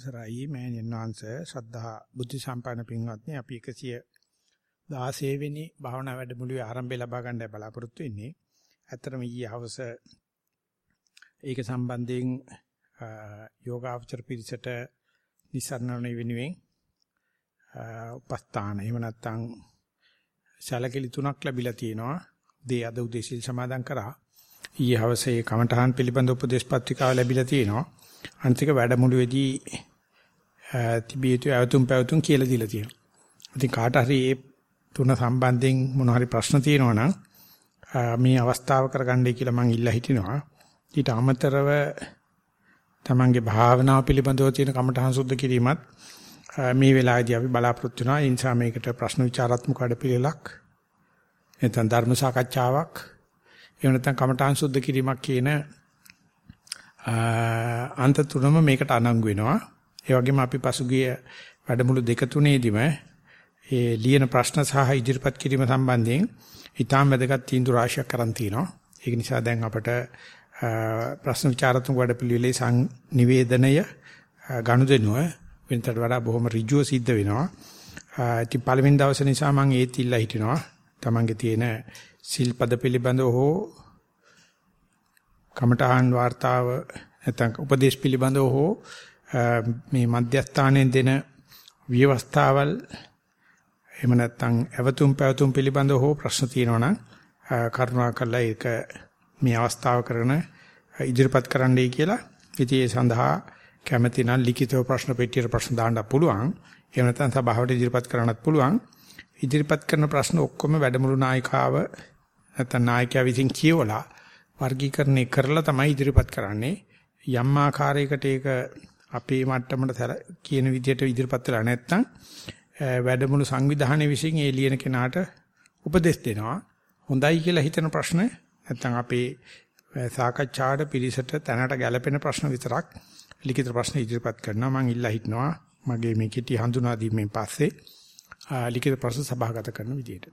අවසරයි මෑණියන් වහන්සේ ශ්‍රද්ධා බුද්ධ සම්පන්න පින්වත්නි අපි 116 වෙනි භාවනා වැඩමුළුවේ ආරම්භය ලබා ගන්නයි බලාපොරොත්තු වෙන්නේ. ඇත්තටම ඊයේ හවස ඒක සම්බන්ධයෙන් යෝගාචර පිරිසට නිසරණන වෙනුවෙන් උපස්ථාන එහෙම නැත්නම් සැලකිලි තුනක් ලැබිලා තියෙනවා. දේ අද උදේ සිල් සමාදන් කරා. ඊයේ හවසේ කමඨහන් පිළිබඳ උපදේශ පත්‍රිකාව ලැබිලා තියෙනවා. අන්තික වැඩමුළුවේදී තිබිය යුතු අවතුම් පැවතුම් කියලා දීලා තියෙනවා. ඉතින් කාට හරි මේ තුන සම්බන්ධයෙන් මොන හරි ප්‍රශ්න තියෙනවා නම් මේ අවස්ථාව කරගන්නයි කියලා මම ඉල්ලා හිටිනවා. ඊට අමතරව තමන්ගේ භාවනාව පිළිබඳව තියෙන කමඨහං සුද්ධ කිරීමත් මේ වෙලාවේදී අපි බලාපොරොත්තු වෙනවා. ඒ නිසා මේකට ප්‍රශ්න විචාරාත්මක වැඩපිළිවෙලක් නැත්නම් ධර්ම සාකච්ඡාවක් එහෙම නැත්නම් කමඨහං සුද්ධ කිරීමක් කියන අන්ත තුනම මේකට අනංගු වෙනවා. ඒ වගේම අපි පසුගිය වැඩමුළු දෙක තුනේදීම ඒ ලියන ප්‍රශ්න සහ ඉදිරිපත් කිරීම සම්බන්ධයෙන් ඊටාම් වැදගත් තීන්දුව රාශියක් කරන් තිනවා. ඒක නිසා දැන් අපට ප්‍රශ්න විචාරතුංග වැඩපිළිවෙලේ සං නිවේදනය ගනුදෙනුව වෙනතට වඩා බොහොම ඍජුව සිද්ධ වෙනවා. ඉතින් පළවෙනි දවසේ නිසා මම ඒත් ඉල්ලා හිටිනවා. Tamange තියෙන සිල්පද පිළිබඳව හෝ කමඨහන් වார்த்தාව නැත්නම් උපදේශ පිළිබඳව හෝ මේ මධ්‍යස්ථානයෙන් දෙන විවස්ථාවල් එහෙම නැත්නම් අවතුම් පැවතුම් පිළිබඳව හෝ ප්‍රශ්න තියෙනවා නම් කරුණාකරලා ඒක මේ අවස්ථාව කරන ඉදිරිපත් කරන්නයි කියලා. ඉතින් ඒ සඳහා කැමැති නම් ලිඛිතව ප්‍රශ්න පෙට්ටියට ප්‍රශ්න දාන්න පුළුවන්. එහෙම නැත්නම් සභාවට ඉදිරිපත් කරන්නත් පුළුවන්. ඉදිරිපත් කරන ප්‍රශ්න ඔක්කොම වැඩමුළු නායිකාව නැත්නම් නායකයා විසින් කියවලා වර්ගීකරණය කරලා තමයි ඉදිරිපත් කරන්නේ. යම් ආකාරයකට ඒක අපේ මට්ටමට කියන විදිහට ඉදිරිපත් වෙලා නැත්නම් වැඩමුළු සංවිධානයේ විසින් ඒ ලියන කෙනාට උපදෙස් දෙනවා. හොඳයි කියලා හිතන ප්‍රශ්න නැත්නම් අපේ සාකච්ඡාට පිළිසට තැනට ගැලපෙන ප්‍රශ්න විතරක් ලිඛිත ප්‍රශ්න ඉදිරිපත් කරනවා. මම ඉල්ලා හිටනවා මගේ මේ කිටි හඳුනා දීමෙන් පස්සේ ලිඛිත ප්‍රශ්න සභාගත කරන විදිහට.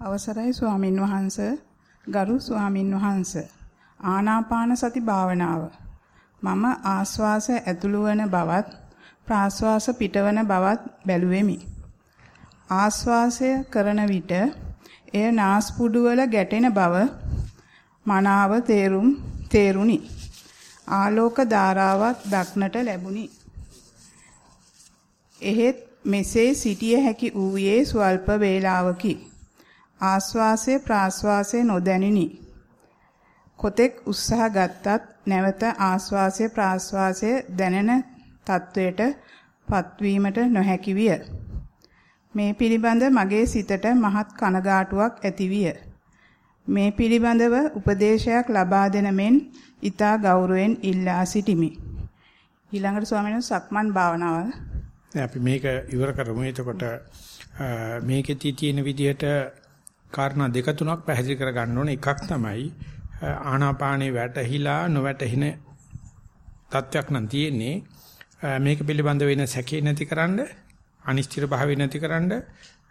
අවසරයි ස්වාමින් වහන්සේ ගරු ස්වාමින් වහන්සේ ආනාපාන සති භාවනාව මම ආස්වාස ඇතුළු වන බවත් ප්‍රාස්වාස පිටවන බවත් බැලුවෙමි. ආස්වාසය කරන විට එය නාස්පුඩු වල ගැටෙන බව මනාව තේරුම් තේරුණි. ආලෝක ධාරාවක් දක්නට ලැබුණි. එහෙත් මෙසේ සිටිය හැකි ඌයේ ස්වල්ප වේලාවකි. ආස්වාසය ප්‍රාස්වාසය නොදැනිනි. කොතෙක් උත්සාහ ගත්තත් නැවත ආස්වාසය ප්‍රාස්වාසය දැනෙන තත්වයට පත්වීමට නොහැකි විය. මේ පිළිබඳ මගේ සිතට මහත් කනගාටුවක් ඇතිවිය. මේ පිළිබඳව උපදේශයක් ලබා දෙන මෙන් ඊතා ගෞරවයෙන් ඉල්ලා සිටිමි. ඊළඟට ස්වාමීන් වහන්සේ සක්මන් භාවනාව. අපි මේක ඉවර කරමු. එතකොට මේකෙදී තියෙන විදිහට කාරණා දෙක තුනක් පැහැදිලි කර ගන්න ඕනේ. එකක් තමයි ආනාපානේ වැටහිලා නොවැටහින තත්වයක් නම් තියෙන්නේ. මේක පිළිබඳ වෙන සැකේ නැතිකරන්න, අනිශ්චිත භාවය නැතිකරන්න,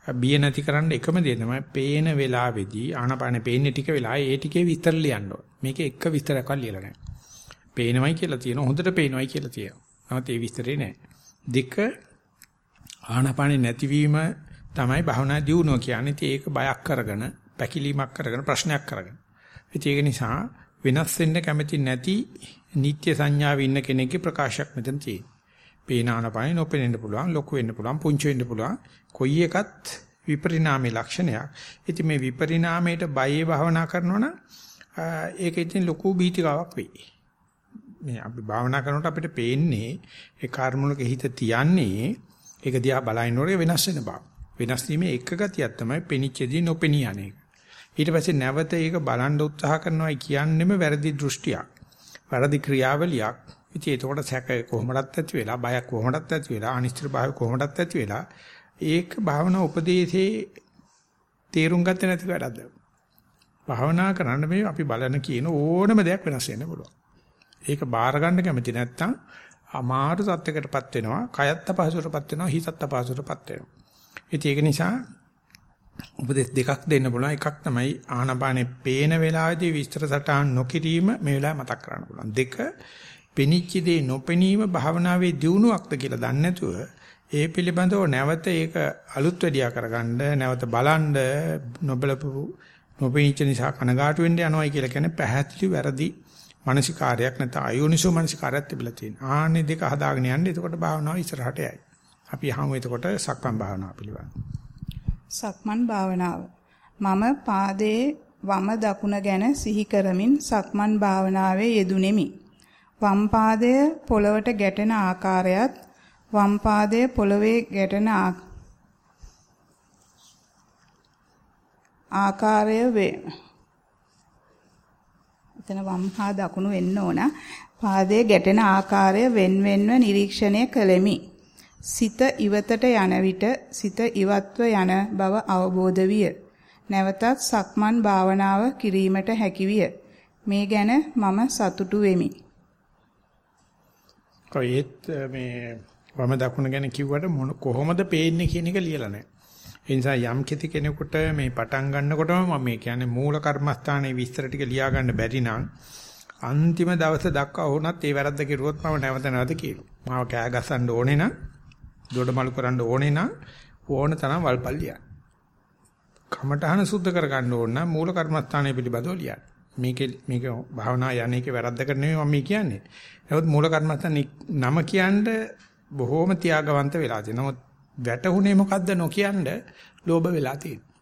බිය නැතිකරන්න එකම දේ තමයි පේන වෙලාවේදී ආනාපානේ පේන්නේ ටික වෙලා ඒ ටිකේ විස්තර ලියන්න ඕනේ. මේක එක විස්තරයක් ලියලා නැහැ. පේනවයි කියලා තියෙනවා. හොඳට පේනවයි කියලා තියෙනවා. නමුත් ඒ විස්තරේ නැහැ. දෙක ආනාපානේ නැතිවීම තමයි භවනා දියුණුව කියන්නේ. ඉතින් ඒක බයක් කරගෙන, පැකිලීමක් කරගෙන, ප්‍රශ්නයක් කරගෙන. ඉතින් ඒක නිසා වෙනස් වෙන්න කැමති නැති නිත්‍ය සංඥාවේ ඉන්න කෙනෙක්ගේ ප්‍රකාශයක් මෙතන තියෙනවා. පේනානපයි නොපෙනෙන්න පුළුවන්, ලොකු වෙන්න පුළුවන්, පුංචි වෙන්න පුළුවන්. කොයි එකත් විපරිණාමයේ ලක්ෂණයක්. ඉතින් මේ විපරිණාමයට බයේ භවනා කරනවනම් ඒක ඉතින් ලොකු බීතිකාවක් වෙයි. මේ අපි භාවනා කරනකොට අපිට පේන්නේ ඒ කර්මවලක හිත තියන්නේ ඒක දිහා බලනකොට වෙනස් වෙන බව. වෙනස් වීමේ එක ගතියක් තමයි පෙනිච්චදී නොපෙනී යන්නේ. ඊට පස්සේ නැවත ඒක බලන් උත්සාහ කරනවායි කියන්නෙම වැරදි දෘෂ්ටියක්. වැරදි ක්‍රියාවලියක්. ඉතින් ඒකට සැක කොහොමදත් ඇති වෙලා, බයක් කොහොමදත් ඇති වෙලා, අනිශ්චිත භාවය කොහොමදත් ඇති වෙලා ඒක භාවනා උපදේශේ තේරුම් ගත්තේ නැති වැඩක්ද? භාවනා කරන්න මේ අපි බලන කියන ඕනම දෙයක් වෙනස් වෙන්න පුළුවන්. ඒක බාර ගන්න කැමති නැත්නම් අමාරු තත්යකටපත් වෙනවා. කයත් අපහසුටපත් වෙනවා, හිතත් අපහසුටපත් වෙනවා. ඉතින් ඒක නිසා උපදේශ දෙකක් දෙන්න පුළුවන්. එකක් තමයි ආනාපානේ පේන වෙලාවේදී විස්තර සටහන් නොකිරීම මේ වෙලාවේ මතක් කරන්න පුළුවන්. දෙක පෙනිච්ච දේ නොපෙනීම භාවනාවේ දියුණුවක්ද කියලා දන්නේ නැතුව ඒ පිළිබඳව නැවත ඒක අලුත් වැඩියා කරගන්න නැවත බලන්න නොබලපු නොපෙනිච්ච නිසා කනගාටු වෙන්න යනවායි කියලා කියන්නේ පැහැදිලි වැරදි මානසිකාරයක් නැත්නම් අයෝනිසෝ මානසිකාරයක් තිබිලා තියෙනවා. ආන්නේ දෙක හදාගෙන යන්න එතකොට භාවනාව ඉස්සරහට යයි. අපි අහමු එතකොට සක්මන් භාවනාව පිළිබඳව. සක්මන් භාවනාව. මම පාදයේ වම දකුණ ගැන සිහි කරමින් සක්මන් භාවනාවේ යෙදුණෙමි. වම් පාදය පොළවට ගැටෙන ආකාරයත් වම් පාදය පොළවේ ගැටෙන ආකාරය වේ. එතන වම් හා දකුණු වෙන්න ඕන. පාදයේ ගැටෙන ආකාරය wen wenව නිරීක්ෂණය කළෙමි. සිත ඉවතට යන විට සිත ඉවත්ව යන බව අවබෝධ විය. නැවතත් සක්මන් භාවනාව කිරීමට හැකි විය. මේ ගැන මම සතුටු වෙමි. කොහෙත් මේ වම දකුණ ගැන කිව්වට මොන කොහොමද පේන්නේ කියන එක ලියලා නැහැ. ඒ නිසා යම් කිසි කෙනෙකුට මේ පටන් ගන්නකොටම මම මේ කියන්නේ මූල කර්මස්ථානයේ විස්තර ටික ලියා ගන්න බැරි නම් අන්තිම දවස දක්වා වුණත් ඒ වැරද්ද කෙරුවොත් මම නැවත නැවත කියනවා. මාව කෑ ගසන්න ඕනේ නම් දොඩමලු කරන්න ඕනේ නම් ඕන තරම් වල්පල් ලියන්න. කමඨහන සුද්ධ කර ගන්න ඕන නම් මූල කර්මස්ථානය පිළිබඳව ලියන්න. මේකේ මේක භාවනා යන්නේක වැරද්දකට නෙමෙයි මම කියන්නේ. නමුත් මූල කර්මස්ථාන නම කියන්නේ බොහෝම ත්‍යාගවන්ත වෙලා තියෙනවා. නමුත් වැටුනේ මොකද්ද නොකියනද ලෝභ වෙලා තියෙන්නේ.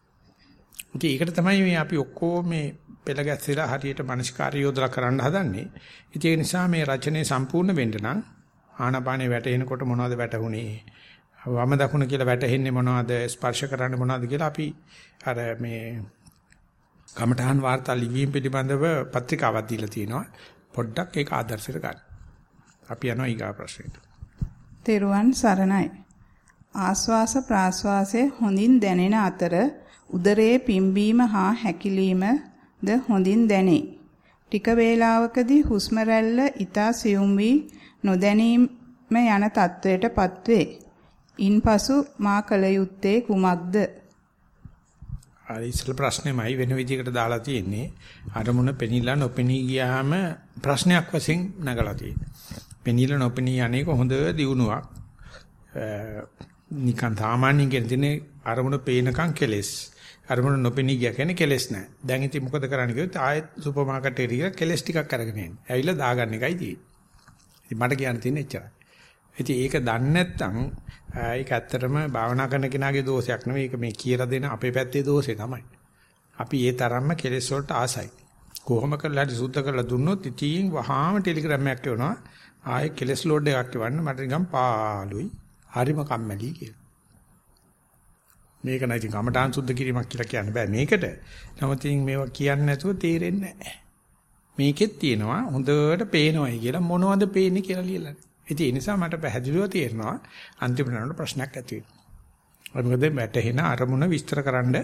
ඉතින් ඒකට තමයි මේ අපි ඔක්කොම මේ පෙළ ගැස්සලා හරියට මනස්කාරය යොදලා කරන්න හදන්නේ. ඉතින් ඒ නිසා මේ රචනයේ සම්පූර්ණ වෙන්න නම් ආනාපානේ වැටෙනකොට මොනවද වැටුනේ? වම දකුණ කියලා වැටෙන්නේ මොනවද? ස්පර්ශ කරන්නේ මොනවද කියලා අපි අර මේ කමඨහන් වාර්තා ලිවීම පිළිබඳව පත්‍රිකාවක් දීලා තියෙනවා. පොඩ්ඩක් ඒක ආදර්ශයට ගන්න. අපි යනවා ඊගා ප්‍රශ්නෙට. තෙරුවන් සරණයි. ආස්වාස ප්‍රාස්වාසයේ හොඳින් දැනෙන අතර උදරයේ පිම්බීම හා හැකිලීම ද හොඳින් දැනේ. ටික වේලාවකදී හුස්ම රැල්ල ඊතා සියුම් වී නොදැනීම යන තත්වයටපත් වේ. ඉන්පසු මා කල යුත්තේ කුමක්ද? අර ඉස්සල ප්‍රශ්නේමයි වෙන විදිහකට දාලා තියෙන්නේ. අරමුණ පෙනිලා නොපෙනී ගියාම ප්‍රශ්නයක් වශයෙන් නගලා තියෙනවා. පෙනිලා නොපෙනී අනේක හොඳ දියුණුවක්. නිකන් සාමාන්‍යයෙන් කියන දිනේ අරමුණ පේනකන් කෙලස්. අරමුණ නොපෙනී ගියා කියන්නේ කෙලස් නැහැ. දැන් ඉතින් මොකද කරන්න කිව්වොත් ආයෙත් සුපර් මාකට් එකට ගිහලා කෙලස් ටිකක් අරගෙන එන්න. ඇවිල්ලා දාගන්න එකයි තියෙන්නේ. ඉතින් මට කියන්න තියෙන්නේ එච්චරයි. ඉතින් ඒක දන්නේ නැත්නම් ඒක ඇත්තටම භාවනා කරන කෙනාගේ දෝෂයක් නෙවෙයි. ඒක මේ කියලා දෙන අපේ පැත්තේ දෝෂේ තමයි. අපි ඒ තරම්ම කෙලෙස් වලට ආසයි. කොහොම කරලා හරි සුද්ධ කරලා දුන්නොත් ඉතින් වහාම ටෙලිග්‍රෑම් එකක් එවනවා. ආයේ කෙලෙස් ලෝඩ් එකක් එවන්න මට නිකන් පාළුයි. හරිම කම්මැලි කියලා. මේක නැති කමඨාන් සුද්ධ කිරීමක් කියලා කියන්න බෑ මේකට. නමුත් මේවා කියන්නේ නැතුව තේරෙන්නේ නැහැ. මේකෙත් තියෙනවා හොඳට පේනවායි කියලා මොනවද පේන්නේ කියලා ලියලා. ඉතින් ඒ නිසා මට පැහැදිලිව තේරෙනවා අන්තිම වෙනකොට ප්‍රශ්නයක් ඇති වෙනවා. මොකද වැටහෙන අරමුණ විස්තර කරන්න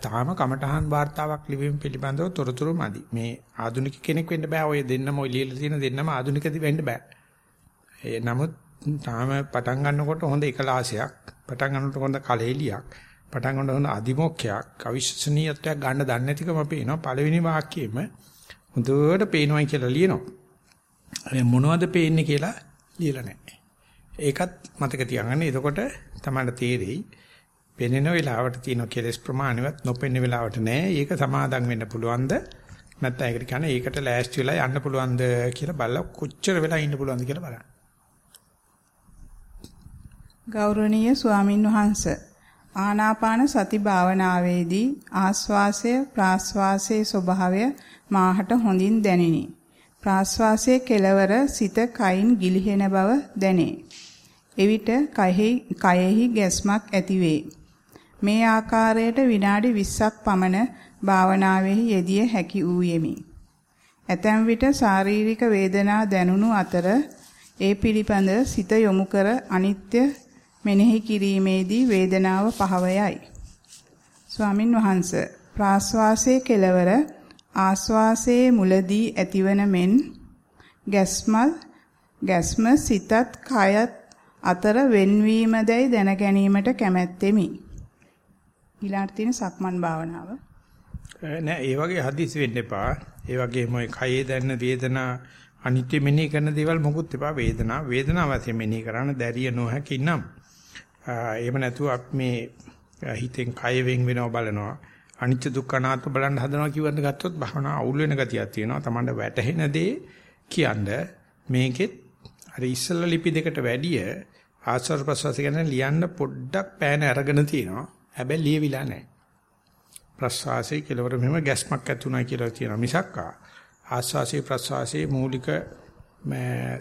තාම කමටහන් වார்த்தාවක් ලිවීම පිළිබඳව තොරතුරු මදි. මේ ආදුනික කෙනෙක් වෙන්න බෑ ඔය දෙන්නම ඔය ලියලා තියෙන දෙන්නම ආදුනික වෙන්න බෑ. ඒ නමුත් තාම පටන් ගන්නකොට හොඳ එකලාසයක්, පටන් ගන්නකොට හොඳ කලෙලියක්, පටන් ගන්නකොට හොඳ අදිමොක්කයක්, අවිශ්වසනීයත්වයක් ගන්න දන්නේ නැතිකම පේනවා. පළවෙනි වාක්‍යෙම හොඳට පේනවායි කියලා ලියනවා. මොනවද පේන්නේ කියලා ලියලා නැහැ. ඒකත් මතක තියාගන්න. එතකොට තමයි තේරෙයි. පෙනෙන වෙලාවට තියෙන කෙලස් ප්‍රමාණවත් නොපෙනෙන වෙලාවට නෑ. ඒක සමාදම් වෙන්න පුළුවන්ද? නැත්නම් ඒකට කියන්නේ ඒකට ලෑස්ති වෙලා යන්න පුළුවන්ද කියලා බලලා කොච්චර වෙලා ඉන්න පුළුවන්ද කියලා බලන්න. ගෞරවනීය ස්වාමින් වහන්සේ ආනාපාන සති භාවනාවේදී ආස්වාසය ප්‍රාස්වාසයේ ස්වභාවය මාහට හොඳින් දැනිනි. ප්‍රාශ්වාසයේ කෙලවර සිත කයින් ගිලිහෙන බව දැනේ. එවිට කයෙහි කයෙහි ගැස්මක් ඇතිවේ. මේ ආකාරයට විනාඩි 20ක් පමණ භාවනාවෙහි යෙදිය හැකි වූ යෙමි. ඇතැම් විට ශාරීරික වේදනා දැනුණු අතර ඒ පිළිපඳ සිත යොමු කර අනිත්‍ය මෙනෙහි කිරීමේදී වේදනාව පහවයයි. ස්වාමින් වහන්සේ ප්‍රාශ්වාසයේ කෙලවර ආස්වාසයේ මුලදී ඇතිවන මෙන් ගැස්මල් ගැස්ම සිතත් කයත් අතර වෙන්වීමදයි දැන ගැනීමට කැමැත්තෙමි. ඊළඟට තියෙන සක්මන් භාවනාව. නෑ ඒ වගේ හදිසි වෙන්න එපා. ඒ වගේම ඔය කයේ දැනෙන වේදනා අනිත්‍ය මෙනෙහි කරන දේවල් මොකුත් එපා. වේදනා වේදනාව වශයෙන් මෙනෙහි කරන්න දැරිය නොහැකි නම් එහෙම නැතුව අපි මේ හිතෙන් කය වෙන් වෙනව බලනවා. අනිත්‍ය දුක්ඛ අනාත්ම බලන්න හදනවා කියවන්න ගත්තොත් භවනා අවුල් වෙන ගතියක් තියෙනවා. Tamanda වැටහෙන දේ කියන්න මේකෙත් අර ඉස්සල්ලා ලිපි දෙකට වැඩිය ආස්වාද ප්‍රසවාස ගැන ලියන්න පොඩ්ඩක් පෑන අරගෙන තියෙනවා. හැබැයි ලියවිලා නැහැ. ප්‍රසවාසයේ කෙලවර මෙහෙම ගැස්මක් ඇති උනායි කියලා තියෙනවා මිසක්කා ආස්වාසේ ප්‍රසවාසයේ මූලික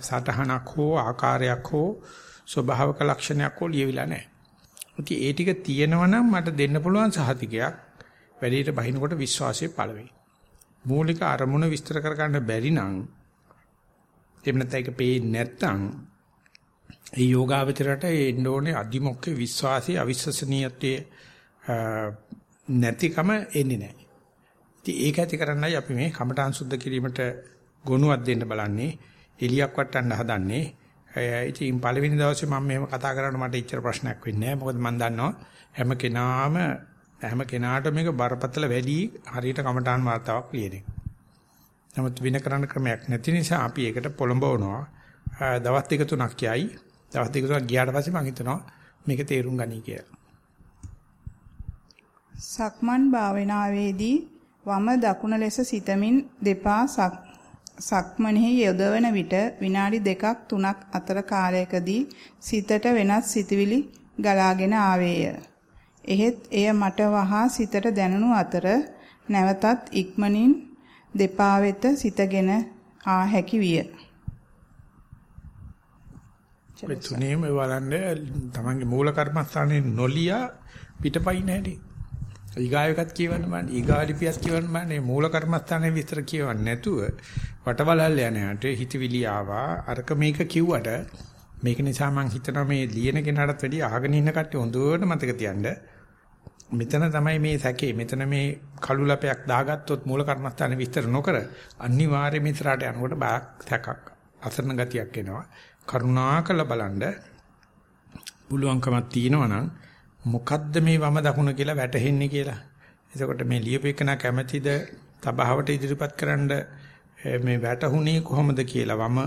සටහනක් හෝ ආකාරයක් හෝ ස්වභාවික ලක්ෂණයක් හෝ ලියවිලා නැහැ. ඉතින් ඒ ටික තියෙනවා නම් මට දෙන්න පුළුවන් සහතිකයක් වැඩේට බහිනකොට විශ්වාසය පළ වෙයි. මූලික අරමුණ විස්තර කර ගන්න බැරි නම් එහෙම නැත්නම් ඒක පේන්නේ නැත්නම් ඒ යෝගාවචරයට එන්න ඕනේ අදිමොක්කේ විශ්වාසී අවිශ්වසනීයත්වයේ නැතිකම එන්නේ නැහැ. ඉතින් ඒක ඇති කරන්නයි අපි මේ කමඨාන් සුද්ධ කිරීමට ගොනුවක් දෙන්න බලන්නේ. එලියක් වටන්න හදන්නේ. ඉතින් පළවෙනි දවසේ මම මෙහෙම කතා කරනකොට මට ඉච්චර ප්‍රශ්නයක් වෙන්නේ නැහැ. මොකද මම දන්නවා හැම කෙනාම හැම කෙනාට මේක බරපතල වැඩි හරියට කමඨාන් වාර්තාවක් ලියන එක. නමුත් වින කරන්න ක්‍රමයක් නැති නිසා අපි ඒකට පොළඹවනවා. දවස් දෙක තුනක් යයි. දවස් දෙක තුනක් ගියාට පස්සේ මම හිතනවා මේක තේරුම් ගනී කියලා. සක්මන් භාවනාවේදී වම දකුණ ලෙස සිතමින් දෙපා සක්මනෙහි යොදවන විට විනාඩි දෙකක් තුනක් අතර කාලයකදී සිතට වෙනත් සිතුවිලි ගලාගෙන ආවේය. එහෙත් එය මට වහා සිතට දැනුණු අතර නැවතත් ඉක්මනින් දෙපා වෙත සිතගෙන ආ හැකි විය. ඒ තුනේම බලන්නේ තමන්ගේ මූල කර්මස්ථානයේ නොලියා පිටපයින් හැටි. ඊගායකත් කියවන්න බෑ. ඊගාලිපියත් කියවන්න බෑ. මූල කර්මස්ථානයේ විතර කියවන්නේ නැතුව වටබලල් යන යට හිතවිලි ආවා. අරක මේක කිව්වට මේක නිසා මම හිතනවා මේ ලියන කෙනාටත් වැඩිය අහගෙන ඉන්න කට්ටිය හොඳට මතක තියන්න. මෙතන තමයි මේ සැකේ. මෙතන මේ කළු ලපයක් දාගත්තොත් මූල කර්මස්ථානේ විස්තර නොකර අනිවාර්යයෙන් ඉස්සරහට යනකොට බයක් සැකක් අසරණ ගතියක් එනවා. කරුණාකර බලන්න පුළුවන්කමක් තියෙනවා නම් මොකද්ද මේ වම දකුණ කියලා වැටහෙන්නේ කියලා. එතකොට මේ ලියපෙකන කැමැතිද තබාවට ඉදිරිපත් කරන්න මේ වැටහුනේ කොහොමද කියලා වම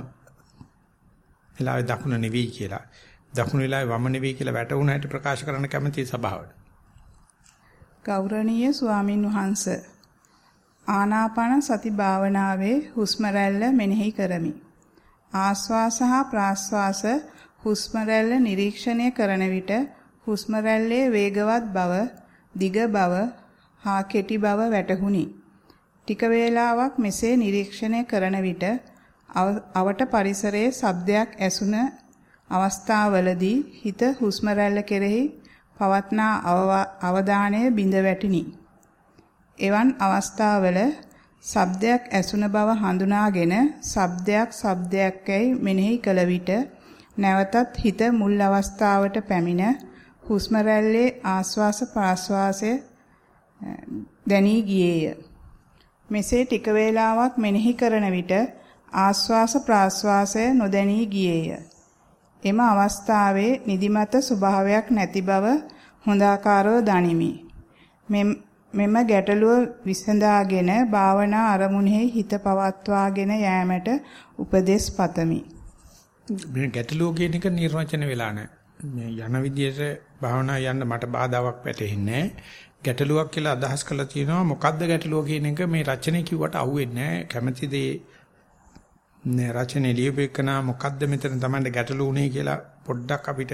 වෙලාවේ දකුණ නෙවෙයි කියලා. දකුණ වෙලාවේ වම නෙවෙයි කියලා වැටුණ හැටි ප්‍රකාශ කරන්න කැමැති සභාවට. ගෞරවනීය ස්වාමින් වහන්සේ ආනාපාන සති භාවනාවේ හුස්ම රැල්ල මෙනෙහි කරමි. ආස්වාස හා ප්‍රාස්වාස හුස්ම රැල්ල නිරීක්ෂණය කරන විට හුස්ම රැල්ලේ වේගවත් බව, දිග බව හා කෙටි බව වැටහුණි. ටික වේලාවක් මෙසේ නිරීක්ෂණය කරන විට අවට පරිසරයේ ශබ්දයක් ඇසුන අවස්ථාවවලදී හිත හුස්ම රැල්ල කෙරෙහි පවත්නා අවධානය බිඳ වැටිනි. එවන් අවස්ථාවල ශබ්දයක් ඇසුන බව හඳුනාගෙන ශබ්දයක් ශබ්දයක්යි මෙනෙහි කළ විට නැවතත් හිත මුල් අවස්ථාවට පැමිණ හුස්ම රැල්ලේ ආස්වාස ප්‍රාස්වාසය දැනී ගියේය. මෙසේ ටික වේලාවක් මෙනෙහි කරන විට ආස්වාස ප්‍රාස්වාසය නොදැනී ගියේය. එම අවස්ථාවේ නිදිමත ස්වභාවයක් නැති බව හොඳාකාරව දනිමි. මෙම ගැටලුව විසඳාගෙන භාවනා අරමුණෙහි හිත පවත්වාගෙන යෑමට උපදෙස් පතමි. මේ ගැටලුව කියන එක නිර්වචන වෙලා නැහැ. මේ යන විදියට භාවනා යන්න මට බාධාවක් වැටෙන්නේ ගැටලුවක් කියලා අදහස් කරලා තියෙනවා. මොකද්ද ගැටලුව කියන එක මේ රචනයේ කිව්වට අහුවෙන්නේ නැහැ. කැමැති දේ නේ රචනයේ ලියපෙකනා මොකද්ද මෙතන තමයි ගැටලුව උනේ කියලා පොඩ්ඩක් අපිට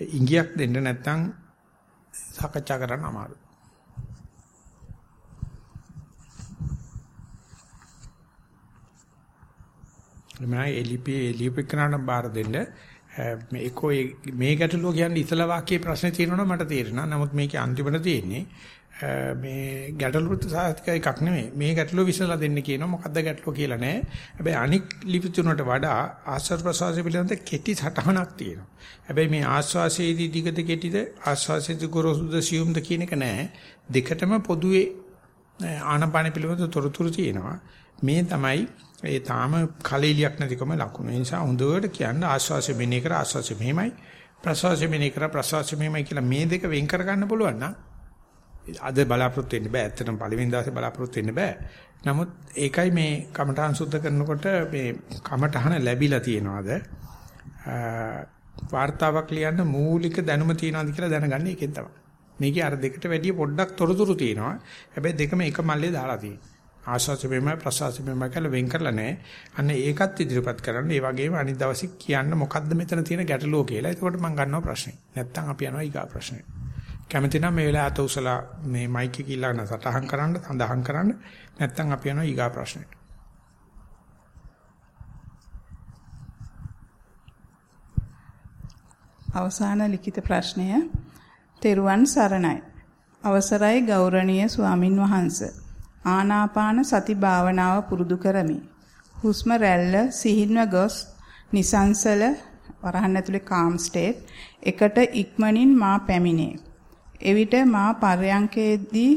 ඉඟියක් දෙන්න නැත්නම් සාකච්ඡා කරන්න අමාරුයි. මම එලිපි එලිපෙකනාට බාර දෙන්න මේ එකෝ මේ ගැටලුව කියන්නේ ඉතල වාක්‍යයේ ප්‍රශ්නේ තියෙනවා මට තේරෙනවා. නමුත් මේකේ අන්තිමට තියෙන්නේ මේ ගැටලුවට සාහිත්‍ය එකක් නෙමෙයි. මේ ගැටලුව විසඳලා දෙන්න කියනවා. මොකද්ද ගැටලුව කියලා නෑ. හැබැයි අනික් ලිපි තුනට වඩා ආස්වාද ප්‍රසවාසය පිළිබඳ කෙටි සටහනක් තියෙනවා. හැබැයි මේ ආස්වාසයේදී දිගද කෙටිද ආස්වාසයේදී ගොරෝසුද සියුම්ද කියන එක නෑ. දෙකටම පොදුවේ ආනපාන පිළිබඳ තොරතුරු තියෙනවා. මේ තමයි ඒ තාම කලෙලියක් නැතිකම ලකුණු. ඒ නිසා හොඳට කියන්න ආස්වාසිය මෙනේ කර ආස්වාසිය මෙහෙමයි ප්‍රසවාසිය මෙනේ කර ප්‍රසවාසිය මෙහෙමයි කියලා මේ දෙක වෙන් කර ගන්න පුළුවන් නම් අද බලාපොරොත්තු වෙන්න බෑ. ඇත්තටම පළවෙනි දවසේ බලාපොරොත්තු වෙන්න බෑ. නමුත් ඒකයි මේ කමඨාන් සුද්ධ කරනකොට මේ කමඨහන ලැබිලා තියනවාද? වාර්තාවක් ලියන්න මූලික දැනුම තියනවාද කියලා දැනගන්නේ ඒකෙන් තමයි. මේකේ අර දෙකට වැඩිය පොඩ්ඩක් තොරතුරු තියෙනවා. හැබැයි දෙකම එක මල්ලේ දාලා තියෙනවා. ආශාස මෙමය ප්‍රසවාස මෙමය කියලා වෙන් කරලා නැහැ. අන්න ඒකත් ඉදිරිපත් කරන්න. ඒ වගේම අනිත් දවසේ කියන්න මොකද්ද මෙතන තියෙන ගැටලුව කියලා. එතකොට මම ගන්නවා ප්‍රශ්නේ. නැත්තම් අපි යනවා ඊගා ප්‍රශ්නේ. කැමති නම් මේ වෙලාව අත උසලා මේ මයික් එක ඊළඟ සටහන් කරන්න, සඳහන් කරන්න. නැත්තම් අපි යනවා ඊගා ප්‍රශ්නෙට. අවසාන ලිඛිත ප්‍රශ්නය තෙරුවන් සරණයි. අවසරයි ගෞරවනීය ස්වාමින් වහන්සේ. ආනාපාන සති භාවනාව පුරුදු කරමි. හුස්ම රැල්ල සිහින්ව ගොස් නිසංසල වරහන් ඇතුලේ කාම් ස්ටේට් එකට ඉක්මනින් මා පැමිණේ. එවිට මා පර්යංකයේදී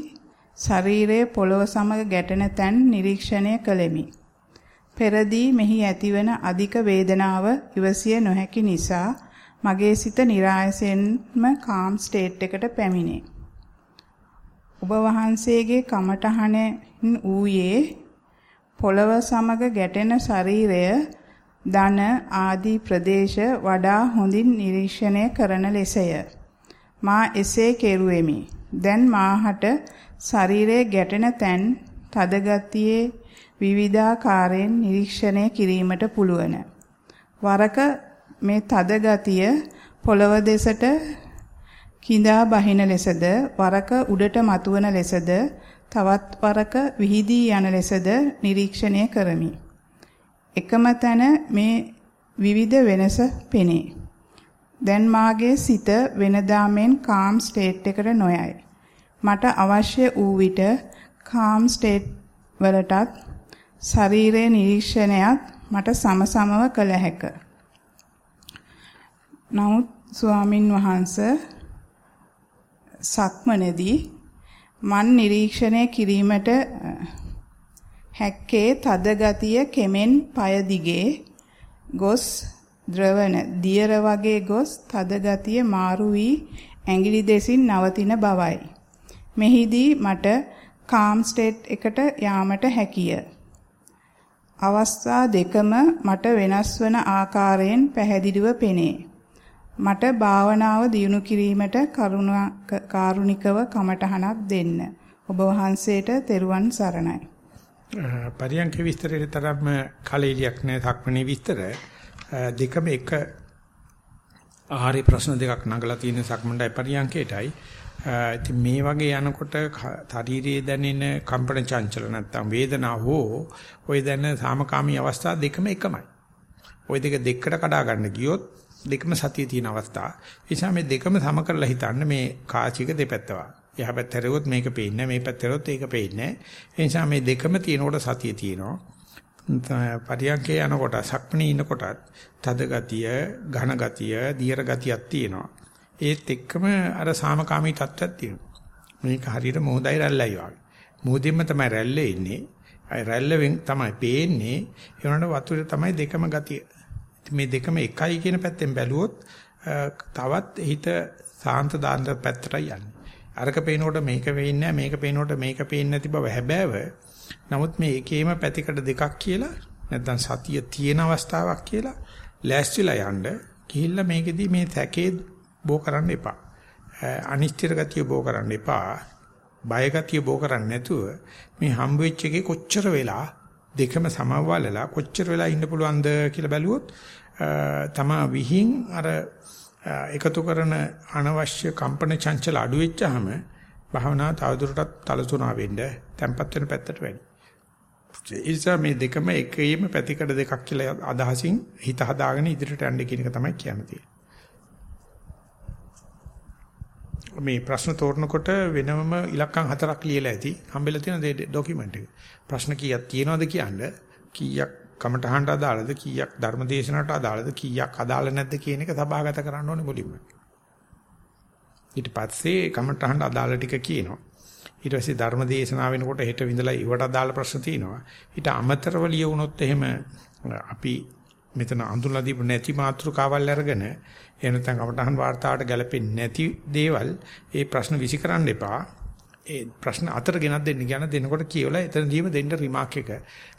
ශරීරයේ පොළව සමග ගැටෙන තැන් නිරීක්ෂණය කළෙමි. පෙරදී මෙහි ඇතිවන අධික වේදනාව ඉවසිය නොහැකි නිසා මගේ සිත નિરાයසෙන්ම කාම් ස්ටේට් එකට පැමිණේ. ඔබ වහන්සේගේ කමඨහනෙන් ඌයේ පොළව සමග ගැටෙන ශරීරය දන ආදී ප්‍රදේශ වඩා හොඳින් නිරීක්ෂණය කරන ලෙසය. මා එසේ කෙරුවෙමි. දැන් මාහට ශරීරයේ ගැටෙන තැන් තදගතියේ විවිධාකාරයෙන් නිරීක්ෂණය කිරීමට පුළුවන්. වරක මේ තදගතිය පොළව දෙසට කිඳා බහින ලෙසද වරක උඩට මතුවන ලෙසද තවත් වරක විහිදී යන ලෙසද නිරීක්ෂණය කරමි. එකම තැන මේ විවිධ වෙනස පෙනේ. දැන් මාගේ සිත වෙනදාමෙන් කාම් ස්ටේට් එකට නොයයි. මට අවශ්‍ය වූ විට කාම් ස්ටේට් වලටත් ශරීරයේ නිරීක්ෂණයත් මට සමසමව කළ හැක. නමුත් ස්වාමින් වහන්සේ සක්මනේදී මන් නිරීක්ෂණය කිරීමට හැක්කේ තද ගතිය කෙමෙන් পায় දිගේ ගොස් ද්‍රවණ දියර වගේ ගොස් තද ගතිය මාරු වී ඇඟිලි දෙසින් නවතින බවයි. මෙහිදී මට කාම් ස්ටේට් එකට යාමට හැකිය. අවස්ථා දෙකම මට වෙනස් වන ආකාරයෙන් පැහැදිලිව පෙනේ. මට භාවනාව දියුණු කිරීමට කරුණාකාරුණිකව කමටහනක් දෙන්න. ඔබ වහන්සේට තෙරුවන් සරණයි. පරියන්ක විස්තරේ තරම්ම කලෙලියක් නැහැ සක්මණේ විස්තර. දෙකම එක ආහාරي ප්‍රශ්න දෙකක් නගලා තියෙන සක්මණයි පරියන්කේටයි. ඉතින් මේ වගේ යනකොට ශරීරයේ දැනෙන කම්පන චංචල නැත්තම් වේදනා හෝ ওই දැන සාමකාමී අවස්ථා දෙකම එකමයි. ওই දෙක දෙකට කඩා ගන්න ගියොත් දෙකම සතිය තියෙන අවස්ථා. ඒ නිසා මේ දෙකම සම කරලා හිතන්න මේ කාචික දෙපැත්තවා. එහා පැත්ත හැරෙවොත් මේක පේන්නේ මේ පැත්ත හැරෙවොත් ඒක පේන්නේ ඒ නිසා මේ දෙකම තියෙනකොට සතිය තියෙනවා. පරියන්කේ යනකොට සක්මණේ ඉන්නකොටත් තද ගතිය, ඝන ගතිය, දියර ගතියක් තියෙනවා. ඒත් එක්කම අර සාමකාමී තත්ත්වයක් තියෙනවා. මේක හරියට මොහොතයි රැල්ලයි වගේ. මොහොතින්ම තමයි රැල්ලේ ඉන්නේ. අය රැල්ලෙන් තමයි පේන්නේ. ඒ වුණාට වතුරේ තමයි දෙකම ගතිය. මේ දෙකම එකයි කියන පැත්තෙන් බැලුවොත් තවත් හිත සාන්ත දාන්න පැත්තට යන්නේ. අරක පේනකොට මේක වෙන්නේ මේක පේනකොට මේක පේන්නේ නැති බව හැබෑව. නමුත් මේ එකේම පැතිකඩ දෙකක් කියලා නැත්නම් සතිය තියෙන අවස්ථාවක් කියලා ලෑස්තිලා යන්න ගිහිල්ලා මේකෙදි මේ තැකේ බෝ කරන්න එපා. අනිශ්චිත ගතිය බෝ කරන්න එපා. බය ගතිය බෝ කරන්න නැතුව මේ හම්බ වෙච්ච එකේ කොච්චර වෙලා දෙකම සමවලලා කොච්චර වෙලා ඉන්න පුළුවන්ද කියලා බැලුවොත් තමා විහිං අර එකතු කරන අනවශ්‍ය කම්පන චංචල අඩු වෙච්චාම භාවනාව තවදුරටත් තලතුණා වෙන්න tempat වෙන පැත්තට වැඩි. ඒ නිසා මේ දෙකම එකේම පැතිකඩ දෙකක් කියලා අදහසින් හිත හදාගෙන ඉදිරියට යන්න කියන එක තමයි කියන්නේ. මේ ප්‍රශ්න තෝරනකොට වෙනම ඉලක්කම් හතරක් ලියලා ඇති. හම්බෙලා තියෙන ડોකියුමන්ට් එක. ප්‍රශ්න කීයක් තියෙනවද කියන්නේ කීයක් කමටහනට අදාළද කීයක් ධර්මදේශනට අදාළද කීයක් අදාළ නැද්ද කියන එක සභාගත කරන්න ඕනේ මුලින්ම. ඊට පස්සේ කමටහනට අදාළ ටික කියනවා. ඊට පස්සේ ධර්මදේශනා වෙනකොට හෙට විඳලා ඉවට අදාළ ප්‍රශ්න තියෙනවා. ඊට අමතරව ලියවුනොත් එහෙම අපි මෙතන අඳුනලා දීපු නැති මාතෘකාවල් අරගෙන එහෙම නැත්නම් කමටහන් වාර්තාවට ගැලපෙන්නේ නැති දේවල් ඒ ප්‍රශ්න විසිකරන්න එපා. ඒ ප්‍රශ්න අතර ගෙනත් දෙන්න කියන දෙනකොට කියවලා එතනදීම දෙන්න රිමාක් එක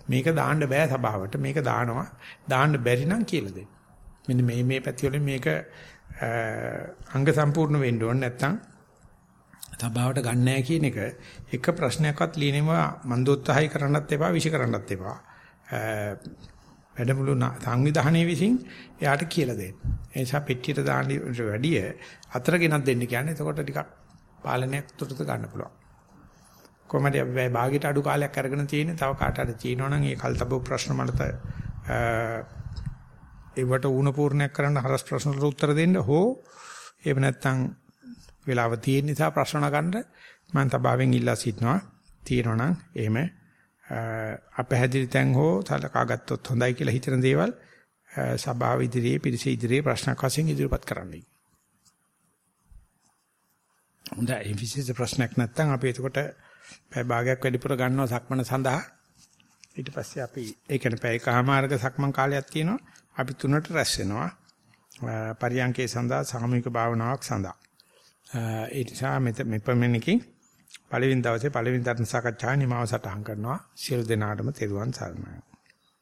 මේක දාන්න බෑ සභාවට මේක දානවා දාන්න බැරි නම් කියලා දෙන්න. මෙන්න මේ මේ පැති වලින් මේක අංග සම්පූර්ණ වෙන්න ඕනේ නැත්නම් සභාවට ගන්න නැහැ කියන එක එක ප්‍රශ්නයක්වත් ලියනවා මන්දෝත්සහයි කරන්නත් එපා විශ් කරන්නත් එපා. වැඩමුළු සංවිධානයේ විසින් එයාට කියලා දෙන්න. ඒ නිසා පෙට්ටියට දාන්න වැඩිය අතර ගෙනත් දෙන්න කියන්නේ එතකොට ටිකක් පාලනයක් තුරට ගන්න පුළුවන්. කොහමද අපි භාගයට අඩු කාලයක් අරගෙන තියෙන්නේ තව කාට හරි තියෙනවනම් ඒ කල්තබු ප්‍රශ්න මලත ඒවට ඌණ පූර්ණයක් කරන්න හරස් ප්‍රශ්න වලට උත්තර දෙන්න හෝ එහෙම නැත්නම් වෙලාව තියෙන නිසා ප්‍රශ්න ගන්න මම තබාවෙන් ඉල්ලා සිටිනවා තියෙනවනම් එහෙම අපහැදිලි තැන් හෝ සලකා ගත්තොත් හොඳයි කියලා හිතන දේවල් සභාව ඉදිරියේ පිරිස ඉදිරියේ ප්‍රශ්නක් වශයෙන් ඉදිරිපත් කරන්නයි. හොඳයි විශේෂ ප්‍රශ්නයක් නැත්නම් අපි එතකොට පැය භාගයක් වැඩිපුර ගන්නවා සක්මන සඳහා. ඊට පස්සේ අපි ඒ කියන්නේ පැය කමාරක සක්මන් කාලයක් තියෙනවා. අපි තුනට රැස් වෙනවා. පරියන්කේ සඳහා සාමූහික භාවනාවක් සඳහා. ඒ නිසා මෙත මෙපමණකින් පළවෙනි දවසේ පළවෙනි ධර්ම සාකච්ඡාව නිමාව සටහන් කරනවා. සියලු දෙනාටම තෙරුවන් සරණයි.